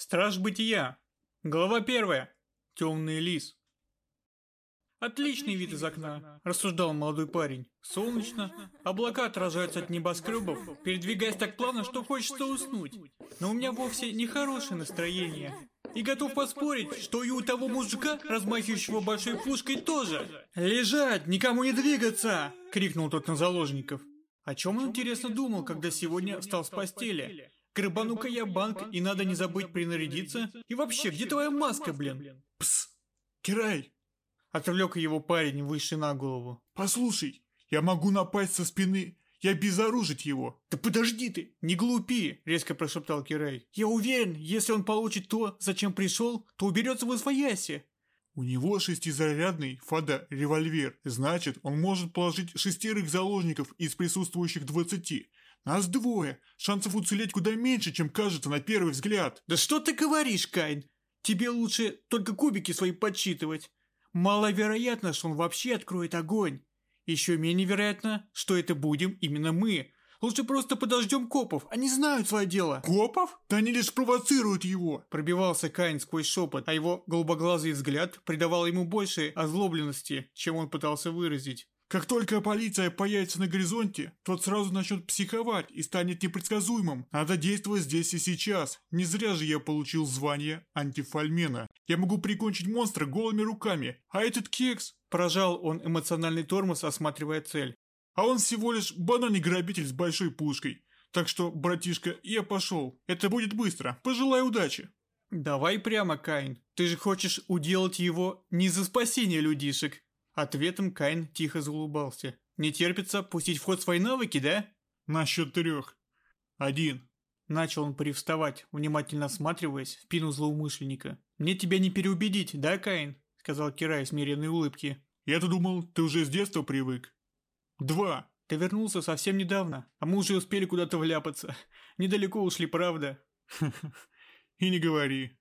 Страж бытия. Глава первая. Темный лис. Отличный вид из окна, рассуждал молодой парень. Солнечно, облака отражаются от небоскребов, передвигаясь так плавно, что хочется уснуть. Но у меня вовсе не хорошее настроение. И готов поспорить, что и у того мужика, размахивающего большой пушкой, тоже. «Лежать! Никому не двигаться!» — крикнул тот на заложников. О чем он, интересно, думал, когда сегодня встал с постели? Грыбану-ка я банк, и надо не забыть принарядиться. И вообще, где твоя маска, блин? Пс! Кирай! Отвлек его парень выше на голову. Послушай, я могу напасть со спины и обезоружить его. Да подожди ты, не глупи, резко прошептал Кирай. Я уверен, если он получит то, зачем пришел, то уберется в освояси. У него шестизарядный фада-револьвер. Значит, он может положить шестерых заложников из присутствующих двадцати. Нас двое. Шансов уцелеть куда меньше, чем кажется на первый взгляд. Да что ты говоришь, Кайн? Тебе лучше только кубики свои подсчитывать. Маловероятно, что он вообще откроет огонь. Еще менее вероятно, что это будем именно мы. Лучше просто подождем копов, они знают свое дело. Копов? Да они лишь провоцируют его. Пробивался Кайн сквозь шепот, а его голубоглазый взгляд придавал ему больше озлобленности, чем он пытался выразить. Как только полиция появится на горизонте, тот сразу начнет психовать и станет непредсказуемым. Надо действовать здесь и сейчас. Не зря же я получил звание антифальмена. Я могу прикончить монстра голыми руками. А этот кекс... Прожал он эмоциональный тормоз, осматривая цель. А он всего лишь банальный грабитель с большой пушкой. Так что, братишка, я пошел. Это будет быстро. Пожелай удачи. Давай прямо, Кайн. Ты же хочешь уделать его не за спасение людишек. Ответом Кайн тихо заулыбался. «Не терпится пустить в ход свои навыки, да?» «На счет трех. Один». Начал он привставать, внимательно осматриваясь в спину злоумышленника. «Мне тебя не переубедить, да, Каин?» Сказал Кирай с миренной улыбки. «Я-то думал, ты уже с детства привык». «Два». «Ты вернулся совсем недавно, а мы уже успели куда-то вляпаться. Недалеко ушли, правда?» «И не говори».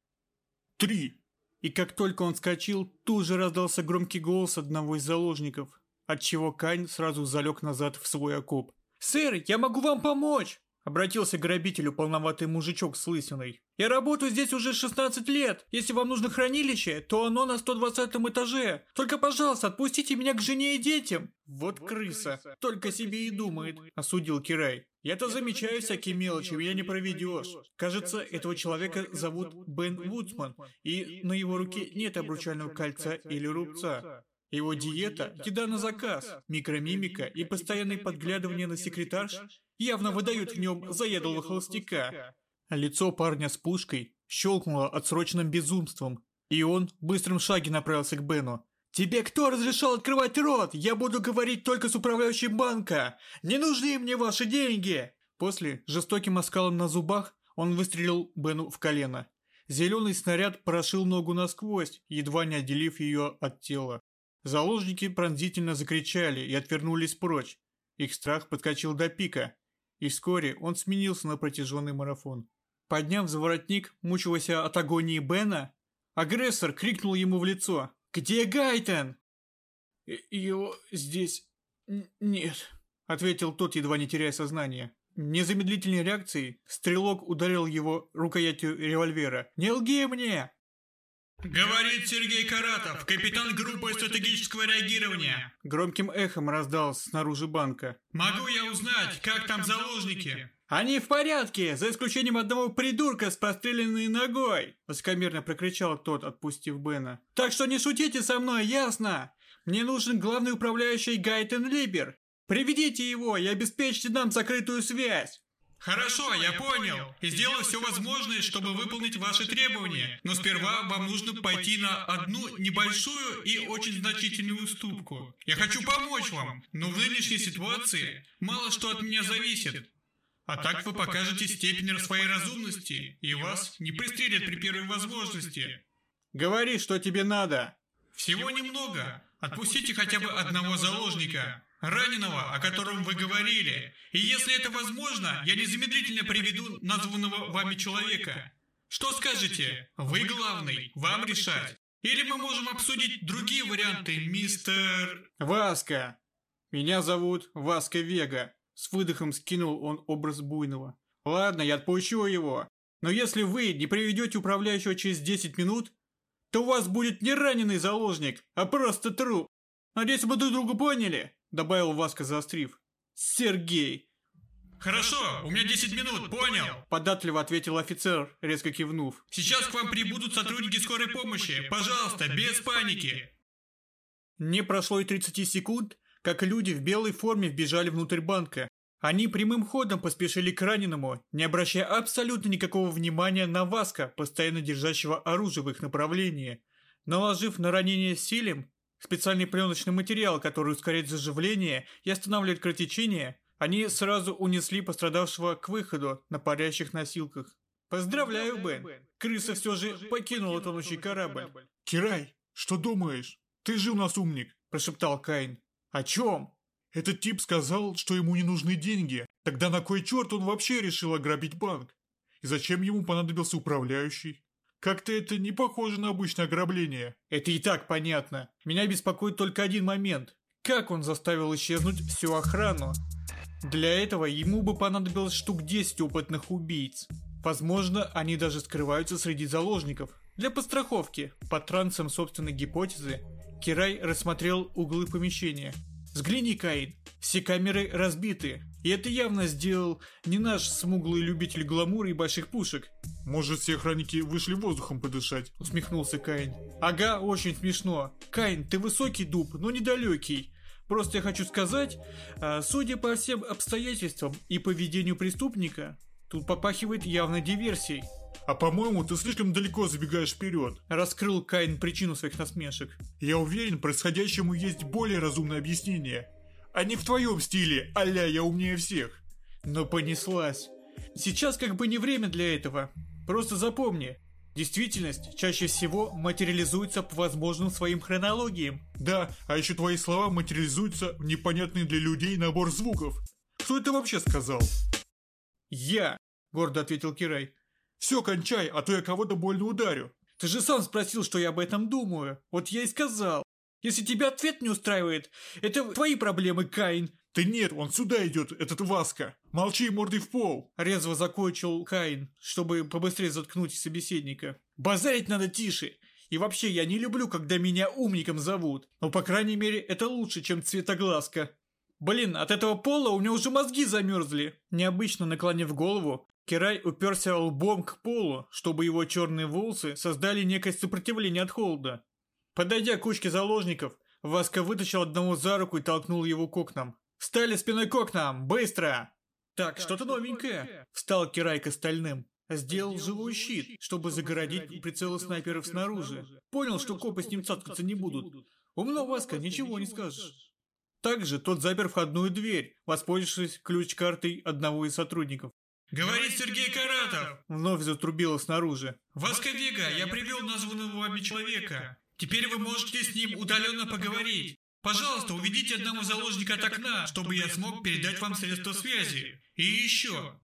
«Три». И как только он вскочил, тут же раздался громкий голос одного из заложников, отчего Кайн сразу залег назад в свой окоп. «Сэр, я могу вам помочь!» Обратился к грабителю полноватый мужичок с лысиной. «Я работаю здесь уже 16 лет. Если вам нужно хранилище, то оно на 120 этаже. Только, пожалуйста, отпустите меня к жене и детям». «Вот крыса. Только себе и думает», – осудил Кирай. «Я-то замечаю всякие мелочи, меня не проведешь. Кажется, этого человека зовут Бен Вудсман, и на его руке нет обручального кольца или рубца. Его диета – еда на заказ, микромимика и постоянное подглядывание на секретарш явно выдают в нем заедлого холостяка. Лицо парня с пушкой щелкнуло отсроченным безумством, и он в быстром шаге направился к Бену. «Тебе кто разрешал открывать рот? Я буду говорить только с управляющим банка! Не нужны мне ваши деньги!» После, жестоким оскалом на зубах, он выстрелил Бену в колено. Зеленый снаряд прошил ногу насквозь, едва не отделив ее от тела. Заложники пронзительно закричали и отвернулись прочь. Их страх подскочил до пика, и вскоре он сменился на протяженный марафон. Подняв за воротник мучившегося от агонии Бена, агрессор крикнул ему в лицо «Где Гайтен?» «Его здесь нет», — ответил тот, едва не теряя сознание. Незамедлительной реакцией стрелок ударил его рукоятью револьвера. «Не лги мне!» Говорит Сергей Каратов, капитан группы стратегического реагирования. Громким эхом раздался снаружи банка. Могу я узнать, как там заложники? «Они в порядке, за исключением одного придурка с простреленной ногой!» Высокомерно прокричал тот, отпустив Бена. «Так что не шутите со мной, ясно? Мне нужен главный управляющий Гайтен Либер. Приведите его и обеспечьте нам закрытую связь!» Хорошо, я понял. И сделаю все возможное, чтобы выполнить ваши требования. Но сперва вам нужно пойти на одну небольшую и очень значительную уступку. Я хочу помочь вам, но в нынешней ситуации мало что от меня зависит. А так вы покажете степень своей разумности, и вас не пристрелят при первой возможности. Говори, что тебе надо. Всего немного. Отпустите хотя бы одного заложника. Раненого, о котором вы говорили. И если это возможно, я незамедлительно приведу названного вами человека. Что скажете? Вы главный, вам решать. Или мы можем обсудить другие варианты, мистер... Васка. Меня зовут Васка Вега. С выдохом скинул он образ буйного. Ладно, я отпущу его. Но если вы не приведете управляющего через 10 минут, то у вас будет не раненый заложник, а просто труп. Надеюсь, мы друг друга поняли, добавил Васка, заострив. Сергей. Хорошо, у меня 10 минут, понял. Податливо ответил офицер, резко кивнув. Сейчас к вам прибудут сотрудники скорой помощи. Пожалуйста, без паники. Не прошло и 30 секунд, как люди в белой форме вбежали внутрь банка. Они прямым ходом поспешили к раненому, не обращая абсолютно никакого внимания на Васка, постоянно держащего оружие в их направлении. Наложив на ранение силем специальный пленочный материал, который ускоряет заживление и останавливает кровотечение, они сразу унесли пострадавшего к выходу на парящих носилках. Поздравляю, Бен. Крыса все же покинула тонущий корабль. Кирай, что думаешь? Ты же у нас умник, прошептал Каин. О чем? Этот тип сказал, что ему не нужны деньги. Тогда на кой черт он вообще решил ограбить банк? И зачем ему понадобился управляющий? Как-то это не похоже на обычное ограбление. Это и так понятно. Меня беспокоит только один момент. Как он заставил исчезнуть всю охрану? Для этого ему бы понадобилось штук 10 опытных убийц. Возможно, они даже скрываются среди заложников. Для подстраховки, под трансом собственной гипотезы, Кирай рассмотрел углы помещения – Взгляни, Каин, все камеры разбиты. И это явно сделал не наш смуглый любитель гламура и больших пушек. Может, все охранники вышли воздухом подышать? Усмехнулся Каин. Ага, очень смешно. Каин, ты высокий дуб, но недалекий. Просто я хочу сказать, а, судя по всем обстоятельствам и поведению преступника, тут попахивает явной диверсией. А по-моему, ты слишком далеко забегаешь вперед. Раскрыл Каин причину своих насмешек. Я уверен, происходящему есть более разумное объяснение. А не в твоем стиле, аля я умнее всех. Но понеслась. Сейчас как бы не время для этого. Просто запомни, Действительность чаще всего материализуется по возможным своим хронологиям. Да, а еще твои слова материализуются в непонятный для людей набор звуков. Кто это вообще сказал? Я, гордо ответил Кирай. Все, кончай, а то я кого-то больно ударю. Ты же сам спросил, что я об этом думаю. Вот я и сказал. Если тебя ответ не устраивает, это твои проблемы, Каин. Да нет, он сюда идет, этот Васка. Молчи мордой в пол. Резво закончил Каин, чтобы побыстрее заткнуть собеседника. Базарить надо тише. И вообще, я не люблю, когда меня умником зовут. Но, по крайней мере, это лучше, чем цветоглазка. Блин, от этого пола у меня уже мозги замерзли. Необычно наклонив голову, Кирай уперся лбом к полу, чтобы его черные волосы создали некое сопротивление от холода. Подойдя к кучке заложников, Васка вытащил одного за руку и толкнул его к окнам. «Встали спиной к окнам! Быстро!» «Так, так что-то новенькое!» Встал Кирай к остальным. Сделал живой щит, чтобы загородить прицелы снайперов снаружи. Понял, что копы с ним цаткаться не будут. Умно, Васка, ничего не скажешь. Также тот запер входную дверь, воспользовавшись ключ-картой одного из сотрудников. «Говорит Сергей Каратов!» Вновь затрубило снаружи. «Васковега, я привел названного вами человека. Теперь вы можете с ним удаленно поговорить. Пожалуйста, уведите одного заложника от окна, чтобы я смог передать вам средства связи. И еще.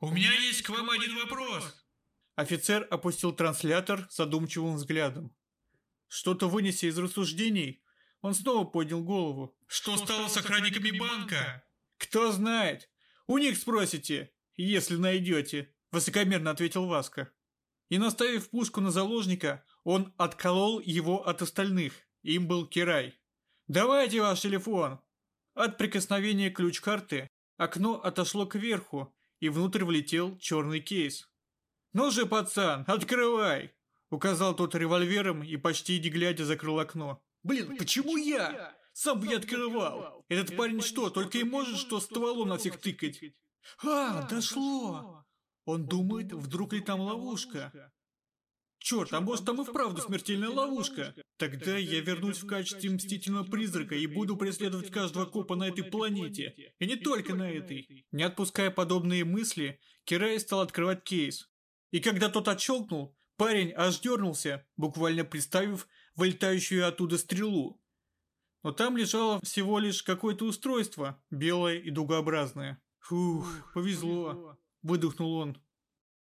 У меня есть к вам один вопрос». Офицер опустил транслятор задумчивым взглядом. Что-то вынеся из рассуждений, он снова поднял голову. «Что стало с охранниками банка?» «Кто знает. У них спросите если найдете», – высокомерно ответил Васка. И наставив пушку на заложника, он отколол его от остальных. Им был Кирай. «Давайте ваш телефон!» От прикосновения ключ-карты окно отошло кверху, и внутрь влетел черный кейс. «Ну же, пацан, открывай!» Указал тот револьвером и почти не глядя закрыл окно. «Блин, почему я? Сам бы я открывал! Этот парень что, только и может что стволом на всех тыкать?» «А, дошло!» Он думает, вдруг ли там ловушка. Черт, а может там и вправду смертельная ловушка? Тогда я вернусь в качестве мстительного призрака и буду преследовать каждого копа на этой планете. И не только на этой. Не отпуская подобные мысли, Кирай стал открывать кейс. И когда тот отщелкнул, парень аж дернулся, буквально представив вылетающую оттуда стрелу. Но там лежало всего лишь какое-то устройство, белое и дугообразное. Фух, повезло, выдохнул он.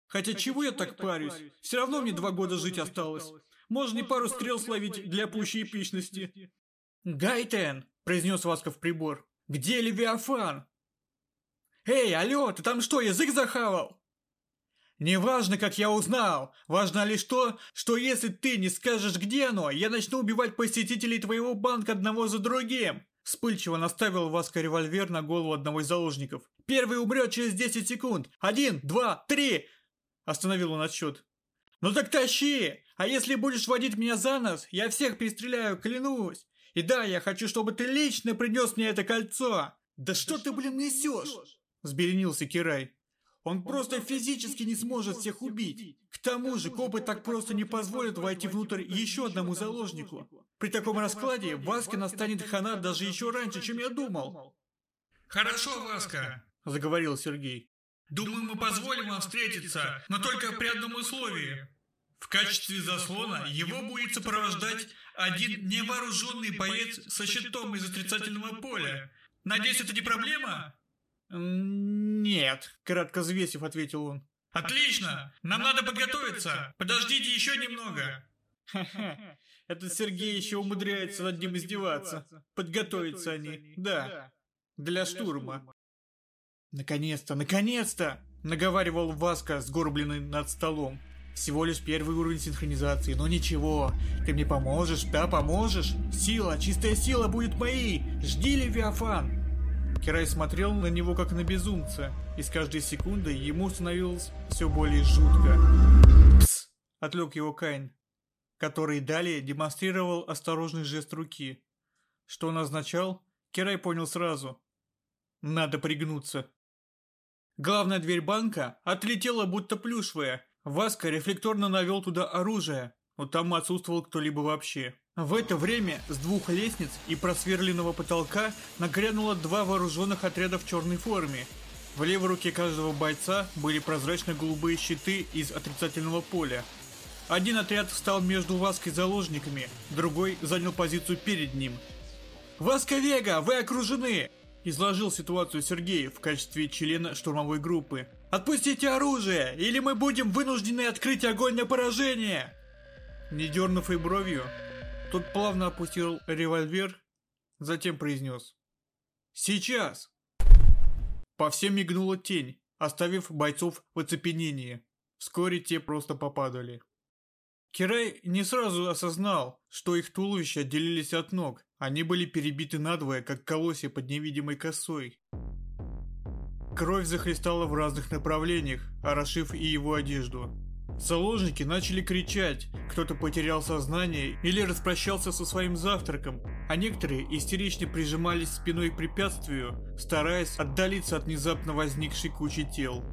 Хотя чего я так парюсь? Все равно мне два года жить осталось. Можно и пару стрел словить для пущей эпичности. «Гайтен!» – произнес Васков прибор. «Где Левиафан?» «Эй, алло, ты там что, язык захавал?» Не важно, как я узнал. Важно лишь то, что если ты не скажешь, где оно, я начну убивать посетителей твоего банка одного за другим. Вспыльчиво наставил Васка револьвер на голову одного из заложников. Первый умрет через 10 секунд. Один, два, три. Остановил он отсчет. Ну так тащи. А если будешь водить меня за нос, я всех перестреляю, клянусь. И да, я хочу, чтобы ты лично принес мне это кольцо. Да что ты, блин, несешь? Взбеленился Кирай. Он просто физически не сможет всех убить. К тому же, копы так просто не позволят войти внутрь еще одному заложнику. При таком раскладе Васка настанет хана даже еще раньше, чем я думал. Хорошо, Васка, заговорил Сергей. Думаю, мы позволим вам встретиться, но только при одном условии. В качестве заслона его будет сопровождать один невооруженный боец со щитом из отрицательного поля. Надеюсь, это не проблема? «Нет», — кратко взвесив, ответил он. «Отлично! Нам надо подготовиться! Подождите еще немного!» «Ха-ха, этот Сергей еще умудряется над ним издеваться. Подготовиться они, да, для штурма». «Наконец-то, наконец-то!» — наговаривал Васка, сгорбленный над столом. «Всего лишь первый уровень синхронизации, но ничего. Ты мне поможешь, да, поможешь? Сила, чистая сила будет моей! Жди, Левиафан!» Кирай смотрел на него как на безумца, и с каждой секундой ему становилось все более жутко. «Пс!» — отвлек его Кайн, который далее демонстрировал осторожный жест руки. Что он означал, Кирай понял сразу. Надо пригнуться. Главная дверь банка отлетела будто плюшевая. Васка рефлекторно навел туда оружие, но там отсутствовал кто-либо вообще. В это время с двух лестниц и просверленного потолка нагрянуло два вооруженных отряда в черной форме. В левой руке каждого бойца были прозрачно-голубые щиты из отрицательного поля. Один отряд встал между Ваской и заложниками, другой занял позицию перед ним. «Васка Вега, вы окружены!» Изложил ситуацию Сергей в качестве члена штурмовой группы. «Отпустите оружие, или мы будем вынуждены открыть огонь на поражение!» Не дернув и бровью, тот плавно опустил револьвер, затем произнес. «Сейчас!» По всем мигнула тень, оставив бойцов в оцепенении. Вскоре те просто попадали. Кирай не сразу осознал, что их туловища отделились от ног. Они были перебиты надвое, как колосья под невидимой косой. Кровь захлестала в разных направлениях, орошив и его одежду. Заложники начали кричать, кто-то потерял сознание или распрощался со своим завтраком, а некоторые истерично прижимались спиной к препятствию, стараясь отдалиться от внезапно возникшей кучи тел.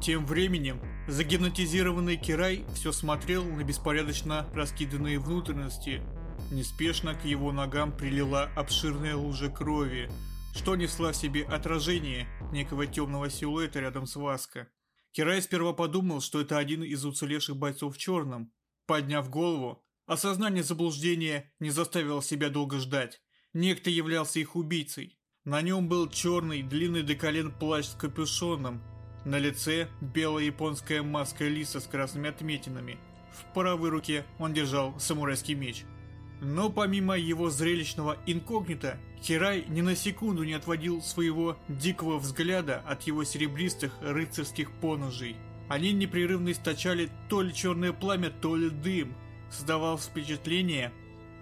Тем временем, загипнотизированный Кирай все смотрел на беспорядочно раскиданные внутренности. Неспешно к его ногам прилила обширная лужа крови, что несла в себе отражение некого темного силуэта рядом с Васко. Кирай сперва подумал, что это один из уцелевших бойцов в черном. Подняв голову, осознание заблуждения не заставило себя долго ждать. Некто являлся их убийцей. На нем был черный, длинный до колен плащ с капюшоном. На лице белая японская маска лиса с красными отметинами. В правой руке он держал самурайский меч – но помимо его зрелищного инкогнито, Кирай ни на секунду не отводил своего дикого взгляда от его серебристых рыцарских поножей. Они непрерывно источали то ли черное пламя, то ли дым. Создавалось впечатление,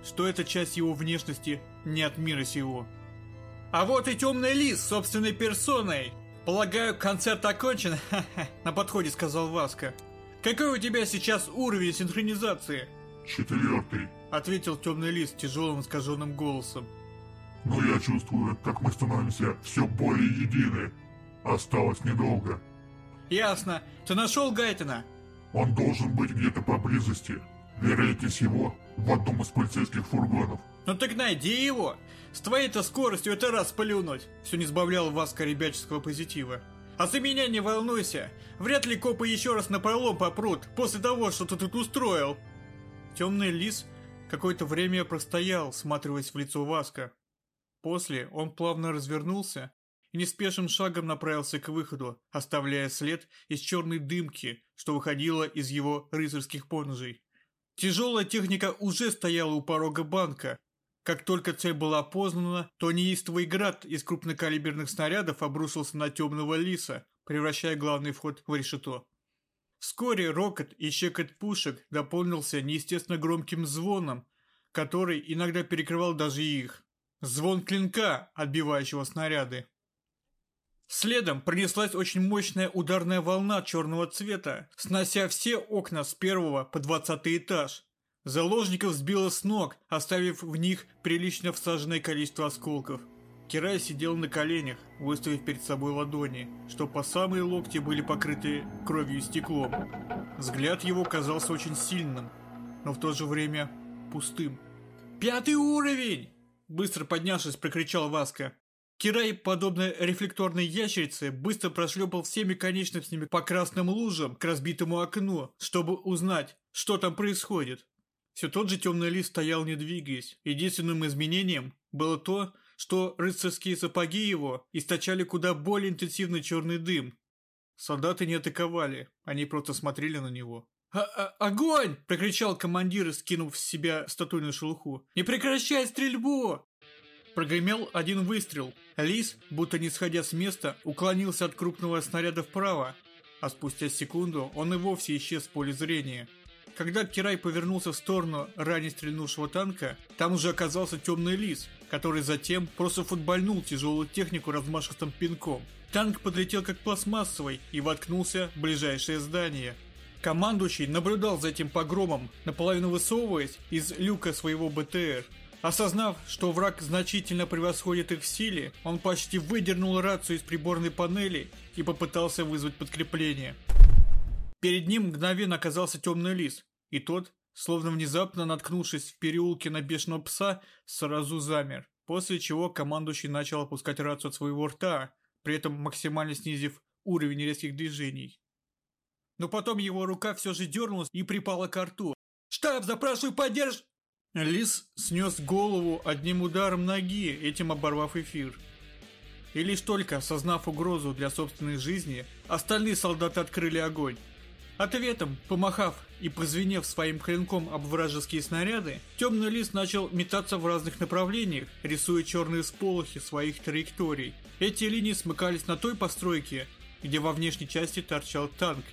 что эта часть его внешности не от мира сего. «А вот и темный лис собственной персоной! Полагаю, концерт окончен?» На подходе сказал Васка. «Какой у тебя сейчас уровень синхронизации?» «Четвертый», ответил темный лис тяжелым искаженным голосом. Но я чувствую, как мы становимся все более едины. Осталось недолго. Ясно. Ты нашел Гайтена? Он должен быть где-то поблизости. Вероятнее всего, в одном из полицейских фургонов. Ну так найди его. С твоей-то скоростью это раз плюнуть. Все не сбавлял Васка ребяческого позитива. А за меня не волнуйся. Вряд ли копы еще раз на пролом попрут после того, что ты тут устроил. Темный лис Какое-то время простоял, всматриваясь в лицо Васка. После он плавно развернулся и неспешным шагом направился к выходу, оставляя след из черной дымки, что выходило из его рыцарских поножей. Тяжелая техника уже стояла у порога банка. Как только цель была опознана, то неистовый град из крупнокалиберных снарядов обрушился на темного лиса, превращая главный вход в решето. Вскоре рокот и щекот пушек дополнился неестественно громким звоном, который иногда перекрывал даже их. Звон клинка, отбивающего снаряды. Следом пронеслась очень мощная ударная волна черного цвета, снося все окна с первого по двадцатый этаж. Заложников сбило с ног, оставив в них прилично всаженное количество осколков. Кирай сидел на коленях, выставив перед собой ладони, что по самые локти были покрыты кровью и стеклом. Взгляд его казался очень сильным, но в то же время пустым. «Пятый уровень!» Быстро поднявшись, прокричал Васка. Кирай, подобно рефлекторной ящерице, быстро прошлепал всеми конечностями по красным лужам к разбитому окну, чтобы узнать, что там происходит. Все тот же темный лист стоял не двигаясь. Единственным изменением было то, что рыцарские сапоги его источали куда более интенсивный черный дым. Солдаты не атаковали, они просто смотрели на него. «А -а «Огонь!» – прокричал командир, скинув с себя статуйную шелуху. «Не прекращай стрельбу!» Прогремел один выстрел. Лис, будто не сходя с места, уклонился от крупного снаряда вправо, а спустя секунду он и вовсе исчез в поле зрения. Когда Кирай повернулся в сторону ранее стрельнувшего танка, там уже оказался темный лис, который затем просто футбольнул тяжелую технику размашистым пинком. Танк подлетел как пластмассовый и воткнулся в ближайшее здание. Командующий наблюдал за этим погромом, наполовину высовываясь из люка своего БТР. Осознав, что враг значительно превосходит их в силе, он почти выдернул рацию из приборной панели и попытался вызвать подкрепление. Перед ним мгновенно оказался темный лис, и тот, словно внезапно наткнувшись в переулке на бешеного пса, сразу замер, после чего командующий начал опускать рацию от своего рта, при этом максимально снизив уровень резких движений. Но потом его рука все же дернулась и припала к рту. «Штаб, запрашиваю поддерж...» Лис снес голову одним ударом ноги, этим оборвав эфир. И лишь только осознав угрозу для собственной жизни, остальные солдаты открыли огонь. Ответом, помахав и прозвенев своим клинком об вражеские снаряды, темный лис начал метаться в разных направлениях, рисуя черные сполохи своих траекторий. Эти линии смыкались на той постройке, где во внешней части торчал танк.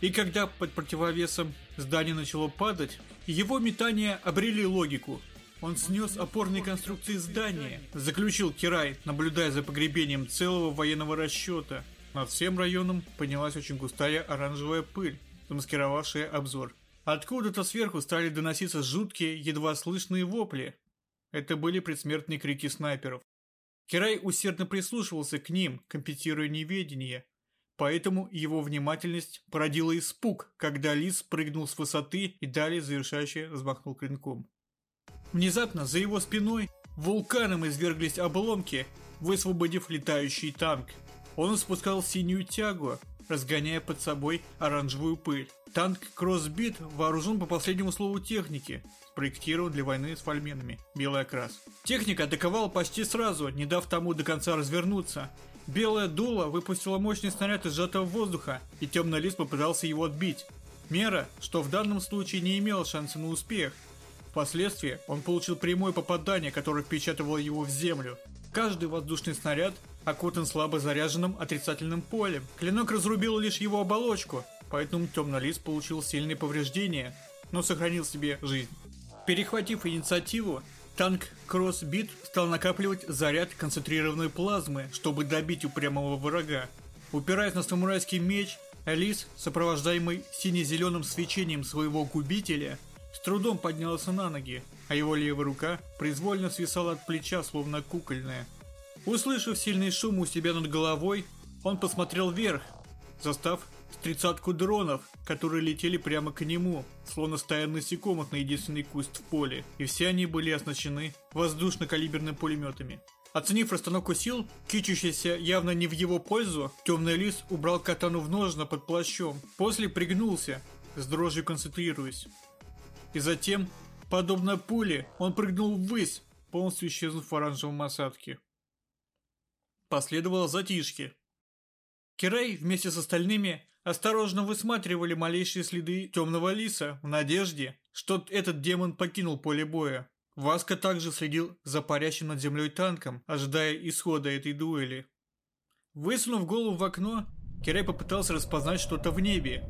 И когда под противовесом здание начало падать, его метания обрели логику. Он снес опорные конструкции здания, заключил Кирай, наблюдая за погребением целого военного расчета. Над всем районом поднялась очень густая оранжевая пыль замаскировавшие обзор. Откуда-то сверху стали доноситься жуткие, едва слышные вопли. Это были предсмертные крики снайперов. Кирай усердно прислушивался к ним, компенсируя неведение. Поэтому его внимательность породила испуг, когда лис прыгнул с высоты и далее завершающе взмахнул клинком. Внезапно за его спиной вулканом изверглись обломки, высвободив летающий танк. Он спускал синюю тягу, разгоняя под собой оранжевую пыль. Танк Кроссбит вооружен по последнему слову техники, спроектирован для войны с фольменами, белый окрас. Техника атаковала почти сразу, не дав тому до конца развернуться. Белая дуло выпустила мощный снаряд из сжатого воздуха, и темный лист попытался его отбить. Мера, что в данном случае не имела шанса на успех. Впоследствии он получил прямое попадание, которое впечатывало его в землю. Каждый воздушный снаряд окутан слабо заряженным отрицательным полем. Клинок разрубил лишь его оболочку, поэтому темный лис получил сильные повреждения, но сохранил себе жизнь. Перехватив инициативу, танк Кроссбит стал накапливать заряд концентрированной плазмы, чтобы добить упрямого врага. Упираясь на самурайский меч, Лис, сопровождаемый сине-зеленым свечением своего губителя, с трудом поднялся на ноги, а его левая рука произвольно свисала от плеча, словно кукольная. Услышав сильный шум у себя над головой, он посмотрел вверх, застав тридцатку дронов, которые летели прямо к нему, словно стая насекомых на единственный куст в поле, и все они были оснащены воздушно-калиберными пулеметами. Оценив расстановку сил, кичущийся явно не в его пользу, темный лис убрал катану в ножно под плащом, после пригнулся, с дрожью концентрируясь. И затем, подобно пуле, он прыгнул ввысь, полностью исчезнув в оранжевом осадке. Последовало затишье. Кирей вместе с остальными осторожно высматривали малейшие следы темного лиса в надежде, что этот демон покинул поле боя. Васка также следил за парящим над землей танком, ожидая исхода этой дуэли. Высунув голову в окно, Кирай попытался распознать что-то в небе,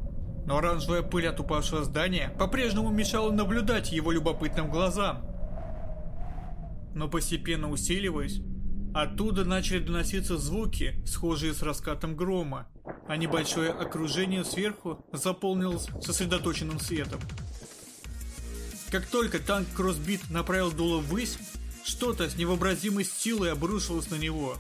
но оранжевая пыль от упавшего здания по-прежнему мешала наблюдать его любопытным глазам. Но постепенно усиливаясь, оттуда начали доноситься звуки, схожие с раскатом грома, а небольшое окружение сверху заполнилось сосредоточенным светом. Как только танк Кроссбит направил дуло ввысь, что-то с невообразимой силой обрушилось на него.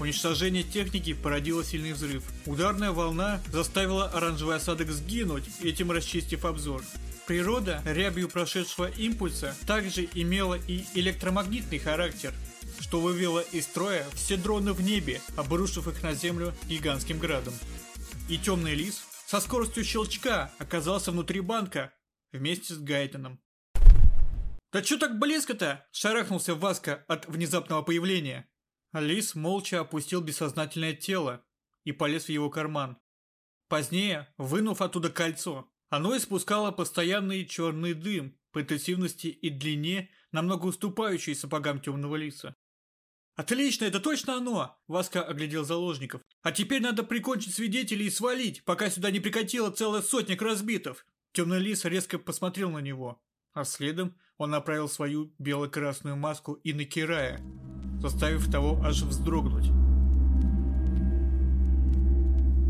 Уничтожение техники породило сильный взрыв. Ударная волна заставила оранжевый осадок сгинуть, этим расчистив обзор. Природа рябью прошедшего импульса также имела и электромагнитный характер, что вывело из строя все дроны в небе, обрушив их на землю гигантским градом. И темный лис со скоростью щелчка оказался внутри банка вместе с Гайтоном. «Да чё так близко-то?» – шарахнулся Васка от внезапного появления. Лис молча опустил бессознательное тело и полез в его карман. Позднее, вынув оттуда кольцо, оно испускало постоянный черный дым по интенсивности и длине, намного уступающий сапогам темного лиса. «Отлично, это точно оно!» – Васка оглядел заложников. «А теперь надо прикончить свидетелей и свалить, пока сюда не прикатила целая сотня разбитов!» Темный лис резко посмотрел на него, а следом он направил свою бело-красную маску и на Кирая, заставив того аж вздрогнуть.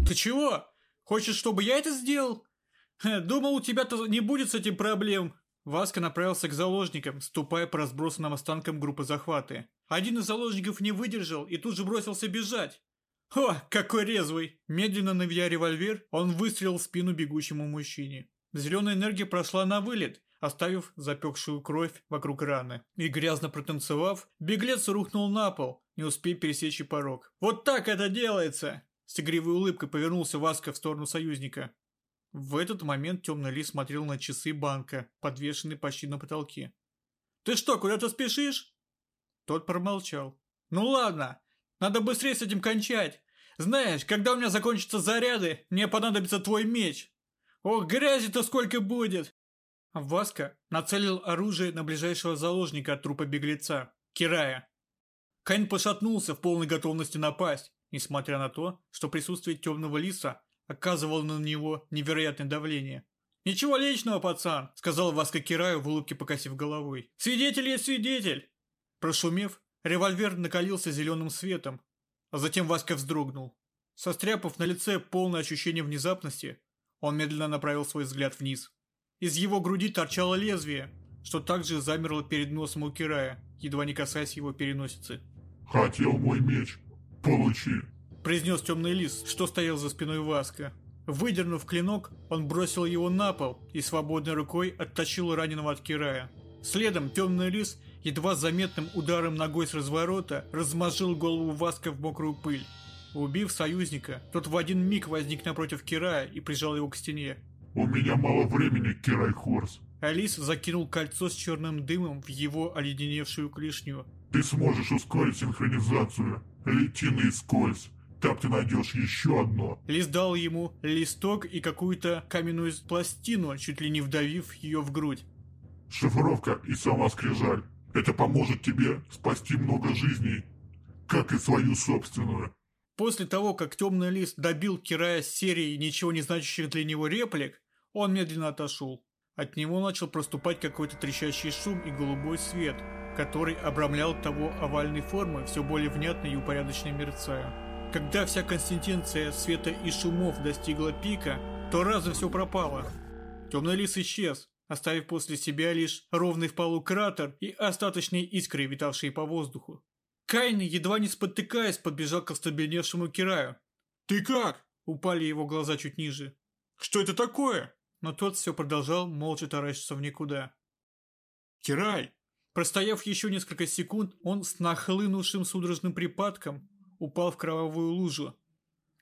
«Ты чего? Хочешь, чтобы я это сделал?» «Думал, у тебя-то не будет с этим проблем». Васка направился к заложникам, ступая по разбросанным останкам группы захвата. Один из заложников не выдержал и тут же бросился бежать. «О, какой резвый!» Медленно наведя револьвер, он выстрелил в спину бегущему мужчине. Зеленая энергия прошла на вылет, оставив запекшую кровь вокруг раны. И грязно протанцевав, беглец рухнул на пол, не успев пересечь порог. «Вот так это делается!» С игривой улыбкой повернулся Васка в сторону союзника. В этот момент темный лис смотрел на часы банка, подвешенные почти на потолке. «Ты что, куда-то спешишь?» Тот промолчал. «Ну ладно, надо быстрее с этим кончать. Знаешь, когда у меня закончатся заряды, мне понадобится твой меч. Ох, грязи-то сколько будет!» Васка нацелил оружие на ближайшего заложника от трупа беглеца, Кирая. Кайн пошатнулся в полной готовности напасть, несмотря на то, что присутствие темного лиса оказывало на него невероятное давление. «Ничего личного, пацан», — сказал Васка Кираю в улыбке покосив головой. «Свидетель есть свидетель!» Прошумев, револьвер накалился зеленым светом, а затем Васка вздрогнул. Состряпав на лице полное ощущение внезапности, он медленно направил свой взгляд вниз. Из его груди торчало лезвие, что также замерло перед носом у Кирая, едва не касаясь его переносицы. «Хотел мой меч? Получи!» произнес темный лис, что стоял за спиной Васка. Выдернув клинок, он бросил его на пол и свободной рукой оттащил раненого от Кирая. Следом темный лис едва заметным ударом ногой с разворота размажил голову Васка в мокрую пыль. Убив союзника, тот в один миг возник напротив Кирая и прижал его к стене. «У меня мало времени, Кирай Хорс». Алис закинул кольцо с черным дымом в его оледеневшую клешню. «Ты сможешь ускорить синхронизацию. Лети наискось. Там ты найдешь еще одно». Лис дал ему листок и какую-то каменную пластину, чуть ли не вдавив ее в грудь. «Шифровка и сама скрижаль. Это поможет тебе спасти много жизней, как и свою собственную». После того, как темный лист добил Кирая серии ничего не значащих для него реплик, он медленно отошел. От него начал проступать какой-то трещащий шум и голубой свет, который обрамлял того овальной формы, все более внятной и упорядочной мерцая. Когда вся консистенция света и шумов достигла пика, то разом все пропало. Темный лис исчез, оставив после себя лишь ровный в полу кратер и остаточные искры, витавшие по воздуху. Кайн, едва не спотыкаясь, подбежал к остолбеневшему Кираю. «Ты как?» Упали его глаза чуть ниже. «Что это такое?» Но тот все продолжал молча таращиться в никуда. «Кирай!» Простояв еще несколько секунд, он с нахлынувшим судорожным припадком упал в кровавую лужу.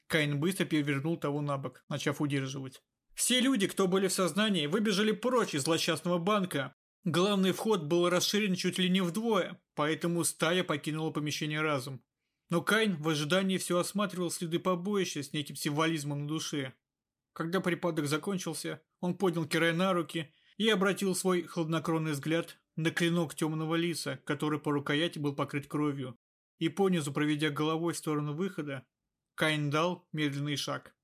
Кайн быстро перевернул того на бок, начав удерживать. Все люди, кто были в сознании, выбежали прочь из злосчастного банка, Главный вход был расширен чуть ли не вдвое, поэтому стая покинула помещение разом. Но Кайн в ожидании все осматривал следы побоища с неким символизмом на душе. Когда припадок закончился, он поднял Кирай на руки и обратил свой хладнокровный взгляд на клинок темного лиса, который по рукояти был покрыт кровью, и понизу, проведя головой в сторону выхода, Кайн дал медленный шаг.